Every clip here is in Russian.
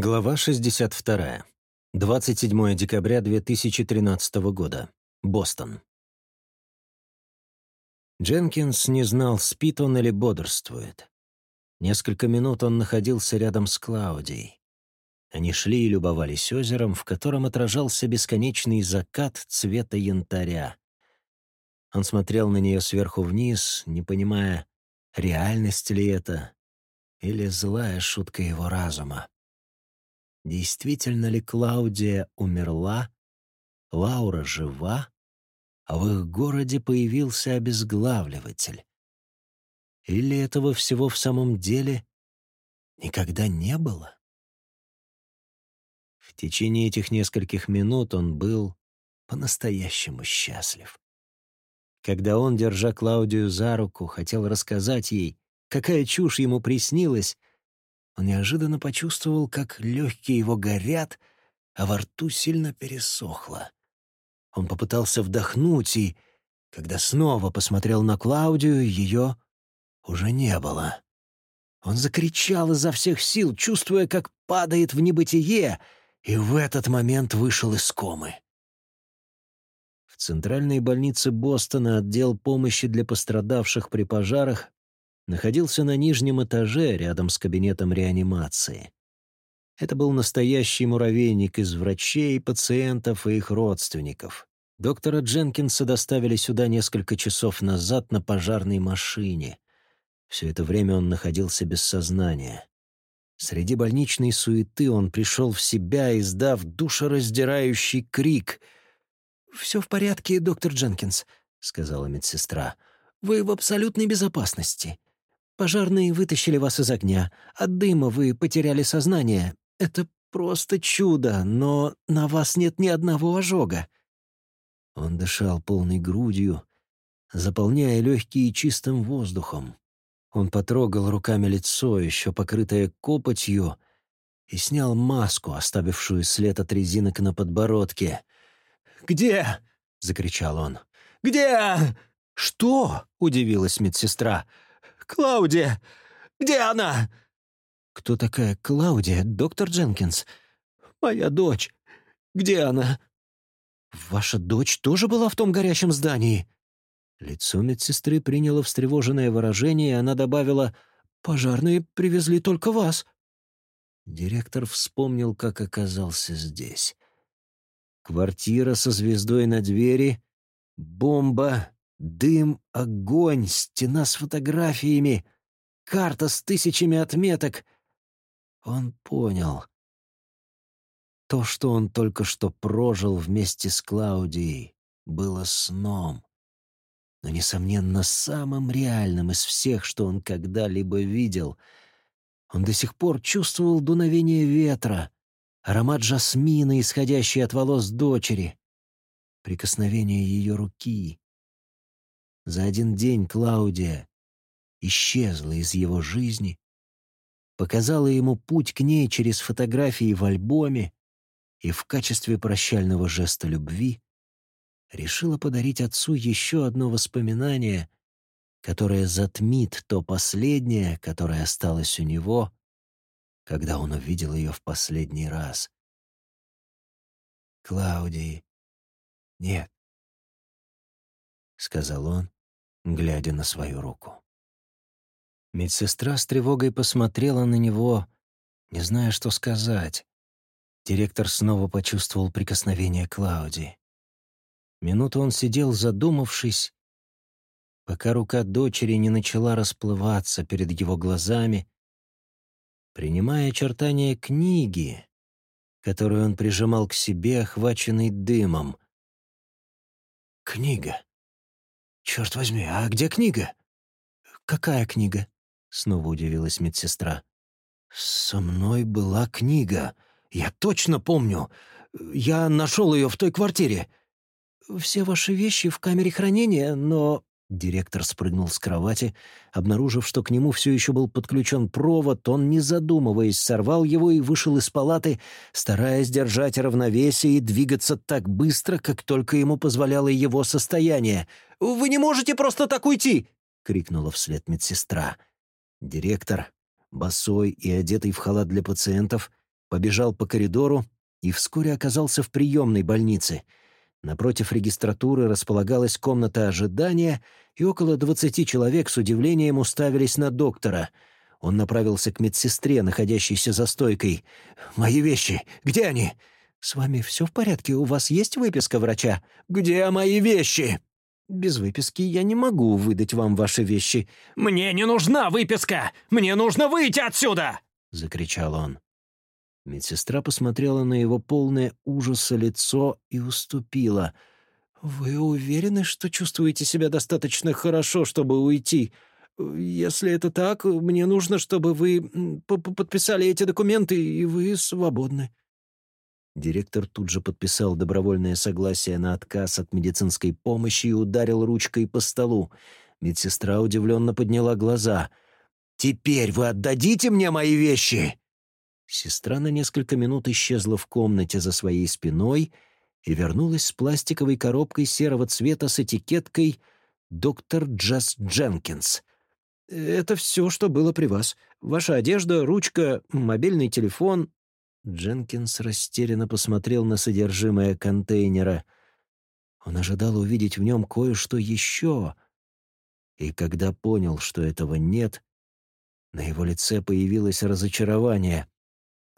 Глава 62. 27 декабря 2013 года. Бостон. Дженкинс не знал, спит он или бодрствует. Несколько минут он находился рядом с Клаудией. Они шли и любовались озером, в котором отражался бесконечный закат цвета янтаря. Он смотрел на нее сверху вниз, не понимая, реальность ли это или злая шутка его разума. Действительно ли Клаудия умерла? Лаура жива? А в их городе появился обезглавливатель? Или этого всего в самом деле никогда не было? В течение этих нескольких минут он был по-настоящему счастлив. Когда он, держа Клаудию за руку, хотел рассказать ей, какая чушь ему приснилась, он неожиданно почувствовал, как легкие его горят, а во рту сильно пересохло. Он попытался вдохнуть, и, когда снова посмотрел на Клаудию, ее уже не было. Он закричал изо всех сил, чувствуя, как падает в небытие, и в этот момент вышел из комы. В центральной больнице Бостона отдел помощи для пострадавших при пожарах находился на нижнем этаже рядом с кабинетом реанимации. Это был настоящий муравейник из врачей, пациентов и их родственников. Доктора Дженкинса доставили сюда несколько часов назад на пожарной машине. Все это время он находился без сознания. Среди больничной суеты он пришел в себя, издав душераздирающий крик. «Все в порядке, доктор Дженкинс», — сказала медсестра. «Вы в абсолютной безопасности. Пожарные вытащили вас из огня. От дыма вы потеряли сознание. Это просто чудо, но на вас нет ни одного ожога». Он дышал полной грудью, заполняя легкие чистым воздухом. Он потрогал руками лицо, еще покрытое копотью, и снял маску, оставившую след от резинок на подбородке. «Где?» — закричал он. «Где?» «Что?» — удивилась медсестра. Клаудия! Где она?» «Кто такая Клаудия, доктор Дженкинс?» «Моя дочь. Где она?» «Ваша дочь тоже была в том горящем здании?» Лицо медсестры приняло встревоженное выражение, и она добавила, «Пожарные привезли только вас». Директор вспомнил, как оказался здесь. Квартира со звездой на двери, бомба, Дым, огонь, стена с фотографиями, карта с тысячами отметок. Он понял. То, что он только что прожил вместе с Клаудией, было сном. Но, несомненно, самым реальным из всех, что он когда-либо видел. Он до сих пор чувствовал дуновение ветра, аромат жасмина, исходящий от волос дочери, прикосновение ее руки, за один день Клаудия исчезла из его жизни, показала ему путь к ней через фотографии в альбоме и в качестве прощального жеста любви решила подарить отцу еще одно воспоминание, которое затмит то последнее, которое осталось у него, когда он увидел ее в последний раз. «Клаудии нет», — сказал он, глядя на свою руку. Медсестра с тревогой посмотрела на него, не зная, что сказать. Директор снова почувствовал прикосновение Клауди. Минуту он сидел, задумавшись, пока рука дочери не начала расплываться перед его глазами, принимая очертания книги, которую он прижимал к себе, охваченный дымом. Книга. «Черт возьми, а где книга?» «Какая книга?» — снова удивилась медсестра. «Со мной была книга. Я точно помню. Я нашел ее в той квартире. Все ваши вещи в камере хранения, но Директор спрыгнул с кровати. Обнаружив, что к нему все еще был подключен провод, он, не задумываясь, сорвал его и вышел из палаты, стараясь держать равновесие и двигаться так быстро, как только ему позволяло его состояние. «Вы не можете просто так уйти!» — крикнула вслед медсестра. Директор, босой и одетый в халат для пациентов, побежал по коридору и вскоре оказался в приемной больнице. Напротив регистратуры располагалась комната ожидания, и около двадцати человек с удивлением уставились на доктора. Он направился к медсестре, находящейся за стойкой. «Мои вещи! Где они?» «С вами все в порядке? У вас есть выписка врача?» «Где мои вещи?» «Без выписки я не могу выдать вам ваши вещи». «Мне не нужна выписка! Мне нужно выйти отсюда!» — закричал он. Медсестра посмотрела на его полное ужаса лицо и уступила. «Вы уверены, что чувствуете себя достаточно хорошо, чтобы уйти? Если это так, мне нужно, чтобы вы подписали эти документы, и вы свободны». Директор тут же подписал добровольное согласие на отказ от медицинской помощи и ударил ручкой по столу. Медсестра удивленно подняла глаза. «Теперь вы отдадите мне мои вещи?» Сестра на несколько минут исчезла в комнате за своей спиной и вернулась с пластиковой коробкой серого цвета с этикеткой «Доктор Джаз Дженкинс». «Это все, что было при вас. Ваша одежда, ручка, мобильный телефон, Дженкинс растерянно посмотрел на содержимое контейнера. Он ожидал увидеть в нем кое-что еще. И когда понял, что этого нет, на его лице появилось разочарование.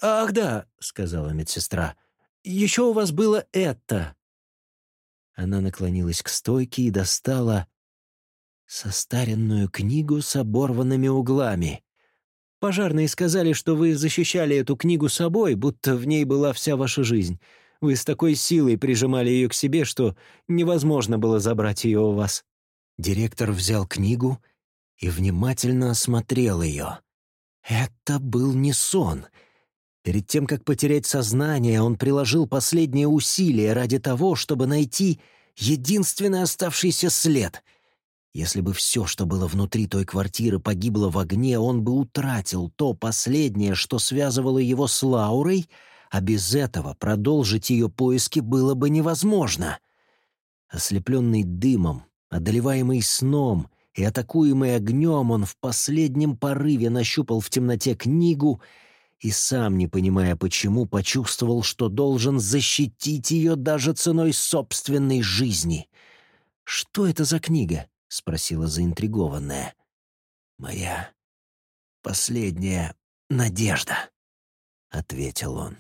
«Ах да», — сказала медсестра, — «еще у вас было это». Она наклонилась к стойке и достала состаренную книгу с оборванными углами. Пожарные сказали, что вы защищали эту книгу собой, будто в ней была вся ваша жизнь. Вы с такой силой прижимали ее к себе, что невозможно было забрать ее у вас». Директор взял книгу и внимательно осмотрел ее. Это был не сон. Перед тем, как потерять сознание, он приложил последние усилия ради того, чтобы найти единственный оставшийся след — если бы все, что было внутри той квартиры, погибло в огне, он бы утратил то последнее, что связывало его с Лаурой, а без этого продолжить ее поиски было бы невозможно. Ослепленный дымом, одолеваемый сном и атакуемый огнем, он в последнем порыве нащупал в темноте книгу и, сам не понимая почему, почувствовал, что должен защитить ее даже ценой собственной жизни. Что это за книга? — спросила заинтригованная. «Моя последняя надежда», — ответил он.